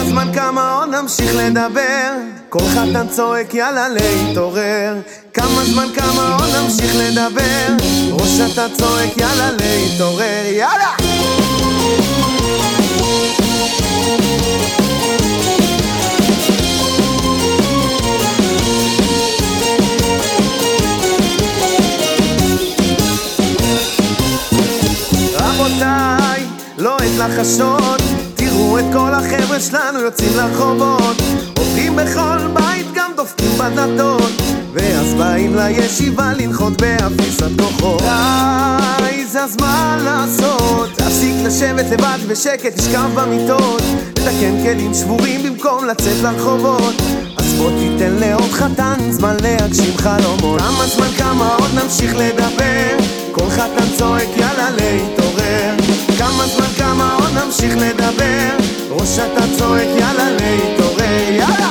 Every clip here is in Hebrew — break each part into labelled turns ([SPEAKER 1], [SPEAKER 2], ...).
[SPEAKER 1] כמה זמן, כמה עוד נמשיך לדבר? כל חתן צועק יאללה להתעורר כמה זמן, כמה עוד נמשיך לדבר? ראש אתה צועק יאללה להתעורר יאללה! רבותיי, לא עת לחשות את כל החבר'ה שלנו יוצאים לרחובות. עובדים בכל בית גם דופקים בדלתות. ואז באים לישיבה לנחות באפיסת כוחות. די, זה הזמן לעשות. להפסיק לשבת לבד בשקט, לשכב במיטות. לתקן כלים שבורים במקום לצאת לרחובות. אז בוא תיתן לעוד חתן זמן להגשים חלומות. כמה זמן, כמה עוד נמשיך לדבר? כל חתן צועק יאללה להתעורר כמה זמן, כמה עוד נמשיך לדבר. ראש אתה צועק יאללה להתעורר יאללה!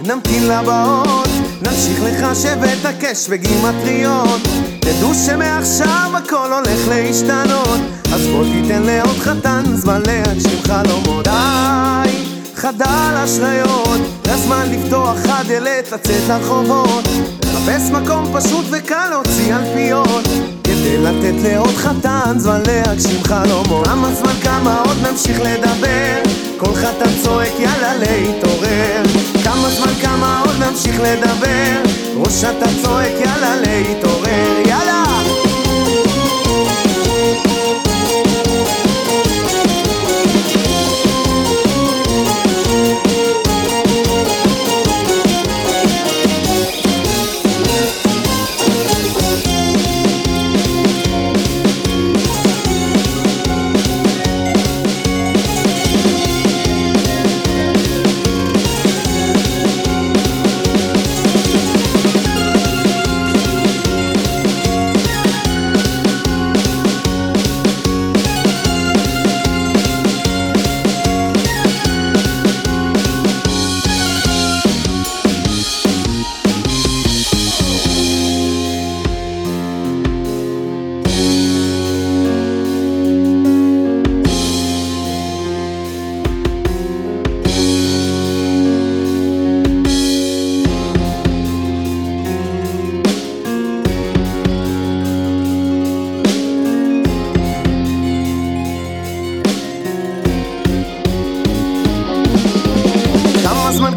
[SPEAKER 1] נמתין לבאות נמשיך לחשב את הקש בגימטריות תדעו שמעכשיו הכל הולך להשתנות. אז בוא תיתן לעוד חתן זמן להגשים חלומות. די, חדל אשליות זה הזמן לפתוח הדלת לצאת לרחובות. לחפש מקום פשוט וקל להוציא אלפיות כדי לתת לעוד חתן זמן להגשים חלומות. כמה זמן, כמה עוד נמשיך לדבר? כל חתן צועק יאללה להתעורר. כמה זמן, כמה עוד נמשיך לדבר ראש אתה צועק יאללה להתעורר יאללה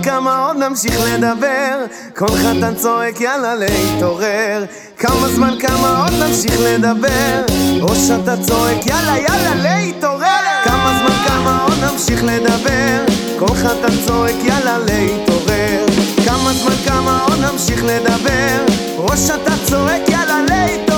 [SPEAKER 1] כמה עוד נמשיך לדבר? כל חתן צועק יאללה להתעורר כמה זמן, כמה עוד נמשיך לדבר? או שאתה צועק יאללה יאללה להתעורר כמה זמן, כמה עוד נמשיך לדבר? כל חתן צועק יאללה להתעורר כמה זמן, כמה עוד נמשיך לדבר? או שאתה צועק יאללה להתעורר